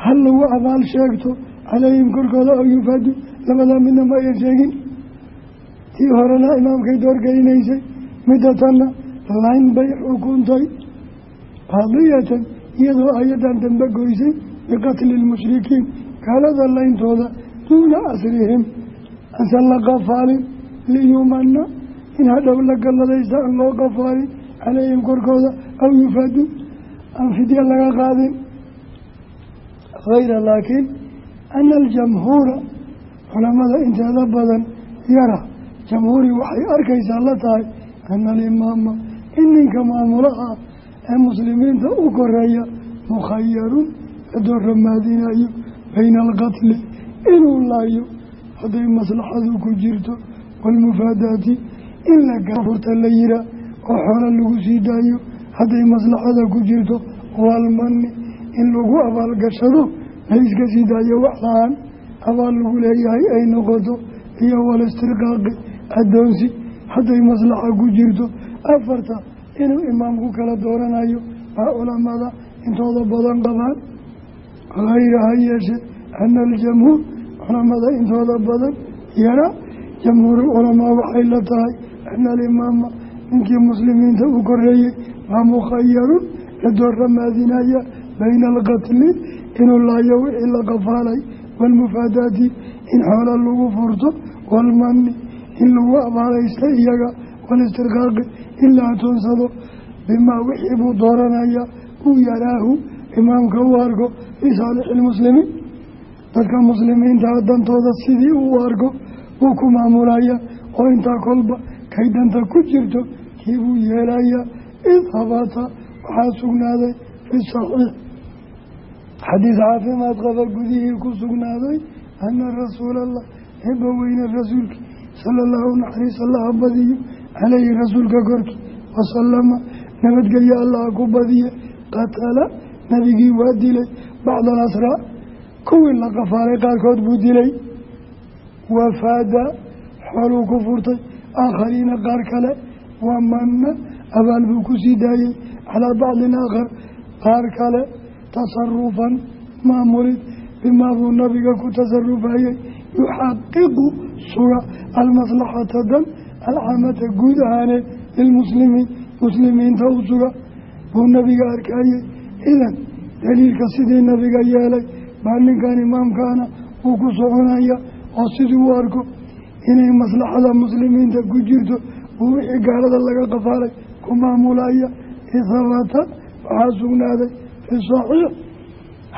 hal lagu abaal sheegto calayhim korkooda oo yufaadu labadaa midna ma ayan sheegin. Tii horena imaamkay doorgelinaysay midda tanna layn bay xukuntay qaadiyatan iyadoo ayadan dambe goysay biqatli lmushrikiin gaalada layntooda duuna asrihim. Ansan la qafaalin liyumana in hadhow la galladaysta aan loo qafaalin calayhim korkooda aw yufaadu aan fidya laga qaadin. Hayra laakiin ana aljamhuura culamada inteeda badan yara jamhuuri waxay arkaysaa la tahay ana alimaama in ninka maamulaha ee muslimiinta u koreeya mukhayarun ladoo ramaadinayo bayna alqatli inuu laayo hadday maslaxadu ku jirto waalmufaadaati in la gafurta la yihaa oo xoolo lagu sii daayo hadday maslaxada ku jirto waalmani in lagu abaalgashado la iska sii daayo waxlaan abaal lagu leeyahay ay noqoto iyo walistirqaaqi addoonsi hadday maslaxa ku jirto. Afarta inuu imaamku kala dooranayo baa culamada intooda badan qabaan hayra ha yeeshe ana culamada intooda badan yara jamhuurulculamaa waxay la tahay ana alimaama ninkii muslimiinta u koreeyey waa mukhayarun la dooramaadinaya bayna alqatli inuu laayo wixii la qafaalay waalmufaadaati in xoola lagu furto waalmani in lagu abaalaysta iyaga walistirqaaqi in la atoonsado bimaa wixii buu dooranaya uu yaraahu imaamka u arko fii saalixi lmuslimiin dadka muslimiintaa dantooda sidii uu arko wuu ku maamulaya oo intaa kolba kay danta ku jirto kii buu yeelaya id habata waxaa sugnaaday fi saxiix. Xadiis caafimaad qaba gudihii ku sugnaaday ana rasuulallah eebba weyne rasuulkii sala allahu naxariis allaha badiyo caleyhi rasuulka korkii wasalama nabadgelyo allaha ku badiye qatala nabigii waa dilay bacda alasraa kuwii la qafaalay qaarkood buu dilay wafaada xooluu ku furtay aakhariina qaar kale wamana abaal buu ku sii daayey calaa bacdin aakhar qaar kale tasarufan maamulid bimaa buu nabiga ku tasarufayey yuxaqiqu suga almaslaxata dan alcaamata guud ahaaneed lilmuslimiin muslimiinta u suga buu nabiga arkayey idan daliilka sidii nabiga yeelay baa ninkan imaamkaana uu ku soconaya oo sidii u arko inay maslaxada muslimiinta ku jirto uu wixii gaalada laga qafaalay ku maamulaya isabata waxaa sugnaaday fi saxiix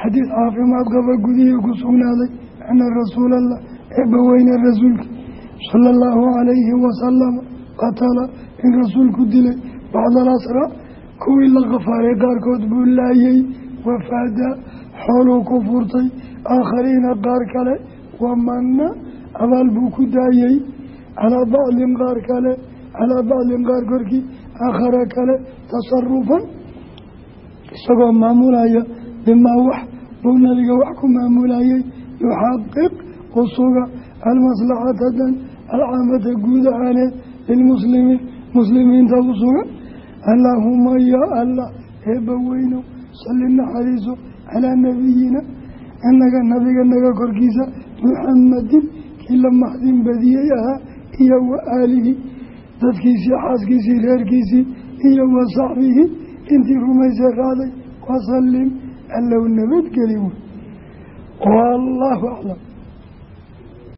xadiid caafimaad qaba gudihii ku sugnaaday ana rasuulallah eebbaweyne rasuulka sala allahu calayhi wasalama qatala in rasuulku dilay bacdal asra kuwii la qafaalay qaarkood buu laayay wafaada xooluu ku furtay aakhariina qaar kale wamana abaal buu ku daayey calaa bacdin qaar kale calaa bacdin qaar korkii aakhara kale tasarufan isagoo maamulaya bimaa wax buu nabiga wax ku maamulayay yuxaqiq usuga almaslaxata dan alcaamata guud ahaaneed lilmuslimiin muslimiinta u sugan allaahuma yaa allah eebba weynow salli naxariiso calaa nabiyina inaga nabiga naga korkiisa muxamadin kii la maxdin badiyey ahaa iyo wa aalihi dadkiisii xaaskiisii reerkiisii iyo wa saxbihi intii rumaysay qaaday wasalim allow nabadgeli wey aclam